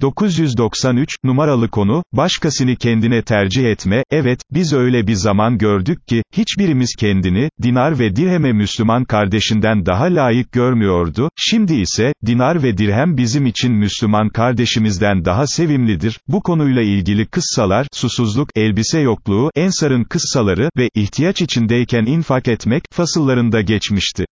993, numaralı konu, başkasını kendine tercih etme, evet, biz öyle bir zaman gördük ki, hiçbirimiz kendini, dinar ve dirheme Müslüman kardeşinden daha layık görmüyordu, şimdi ise, dinar ve dirhem bizim için Müslüman kardeşimizden daha sevimlidir, bu konuyla ilgili kıssalar, susuzluk, elbise yokluğu, ensarın kıssaları ve ihtiyaç içindeyken infak etmek, fasıllarında geçmişti.